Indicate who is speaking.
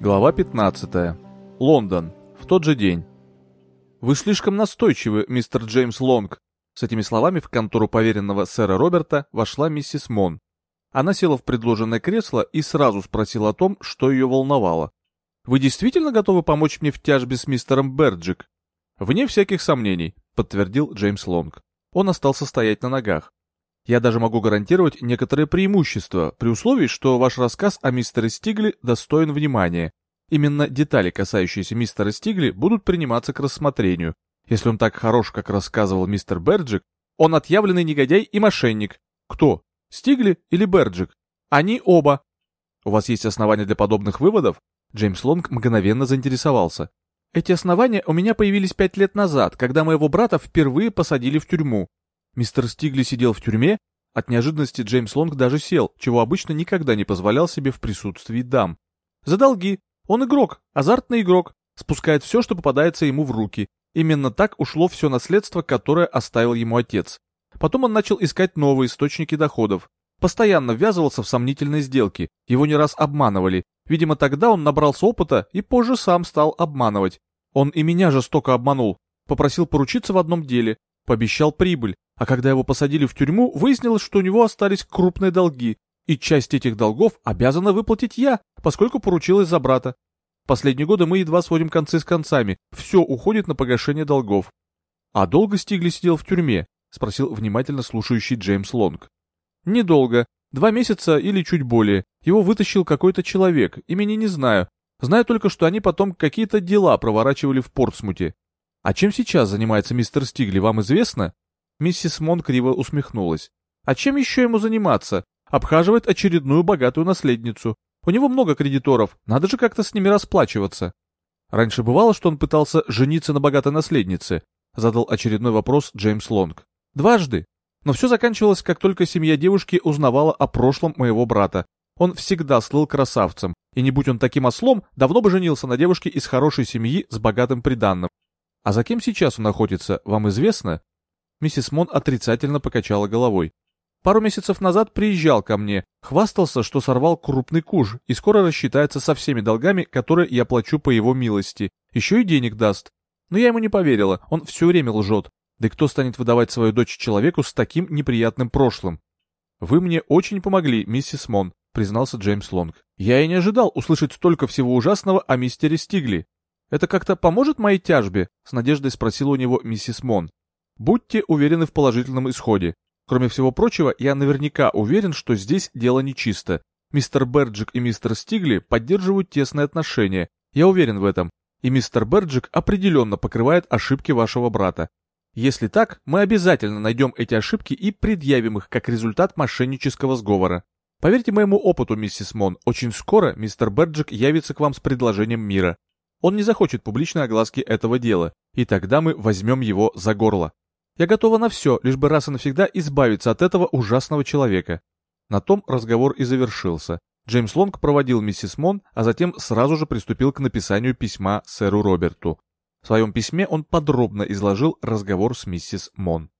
Speaker 1: Глава 15. Лондон. В тот же день. «Вы слишком настойчивы, мистер Джеймс Лонг». С этими словами в контору поверенного сэра Роберта вошла миссис Мон. Она села в предложенное кресло и сразу спросила о том, что ее волновало. «Вы действительно готовы помочь мне в тяжбе с мистером Берджик?» «Вне всяких сомнений», — подтвердил Джеймс Лонг. Он остался стоять на ногах. «Я даже могу гарантировать некоторые преимущества, при условии, что ваш рассказ о мистере Стигли достоин внимания. Именно детали, касающиеся мистера Стигли, будут приниматься к рассмотрению. Если он так хорош, как рассказывал мистер Берджик, он отъявленный негодяй и мошенник. Кто? Стигли или Берджик? Они оба. У вас есть основания для подобных выводов? Джеймс Лонг мгновенно заинтересовался. Эти основания у меня появились пять лет назад, когда моего брата впервые посадили в тюрьму. Мистер Стигли сидел в тюрьме. От неожиданности Джеймс Лонг даже сел, чего обычно никогда не позволял себе в присутствии дам. За долги, он игрок, азартный игрок, спускает все, что попадается ему в руки. Именно так ушло все наследство, которое оставил ему отец. Потом он начал искать новые источники доходов. Постоянно ввязывался в сомнительные сделки, его не раз обманывали. Видимо, тогда он набрался опыта и позже сам стал обманывать. Он и меня жестоко обманул. Попросил поручиться в одном деле, пообещал прибыль, а когда его посадили в тюрьму, выяснилось, что у него остались крупные долги, и часть этих долгов обязана выплатить я, поскольку поручилась за брата. Последние годы мы едва сводим концы с концами, все уходит на погашение долгов. А долго Стигли сидел в тюрьме? Спросил внимательно слушающий Джеймс Лонг. Недолго, два месяца или чуть более. Его вытащил какой-то человек, имени не знаю. Знаю только, что они потом какие-то дела проворачивали в Портсмуте. А чем сейчас занимается мистер Стигли, вам известно? Миссис Мон криво усмехнулась. А чем еще ему заниматься? обхаживает очередную богатую наследницу. У него много кредиторов, надо же как-то с ними расплачиваться. Раньше бывало, что он пытался жениться на богатой наследнице, задал очередной вопрос Джеймс Лонг. Дважды. Но все заканчивалось, как только семья девушки узнавала о прошлом моего брата. Он всегда слыл красавцем, и не будь он таким ослом, давно бы женился на девушке из хорошей семьи с богатым приданным. А за кем сейчас он охотится, вам известно? Миссис Мон отрицательно покачала головой. Пару месяцев назад приезжал ко мне, хвастался, что сорвал крупный куш и скоро рассчитается со всеми долгами, которые я плачу по его милости. Еще и денег даст. Но я ему не поверила, он все время лжет. Да кто станет выдавать свою дочь человеку с таким неприятным прошлым? «Вы мне очень помогли, миссис Мон», — признался Джеймс Лонг. «Я и не ожидал услышать столько всего ужасного о мистере Стигли. Это как-то поможет моей тяжбе?» — с надеждой спросила у него миссис Мон. «Будьте уверены в положительном исходе. Кроме всего прочего, я наверняка уверен, что здесь дело нечисто. Мистер Берджик и мистер Стигли поддерживают тесные отношения, я уверен в этом. И мистер Берджик определенно покрывает ошибки вашего брата. Если так, мы обязательно найдем эти ошибки и предъявим их как результат мошеннического сговора. Поверьте моему опыту, миссис Мон, очень скоро мистер Берджик явится к вам с предложением мира. Он не захочет публичной огласки этого дела, и тогда мы возьмем его за горло. Я готова на все, лишь бы раз и навсегда избавиться от этого ужасного человека. На том разговор и завершился. Джеймс Лонг проводил миссис Мон, а затем сразу же приступил к написанию письма сэру Роберту. В своем письме он подробно изложил разговор с миссис Мон.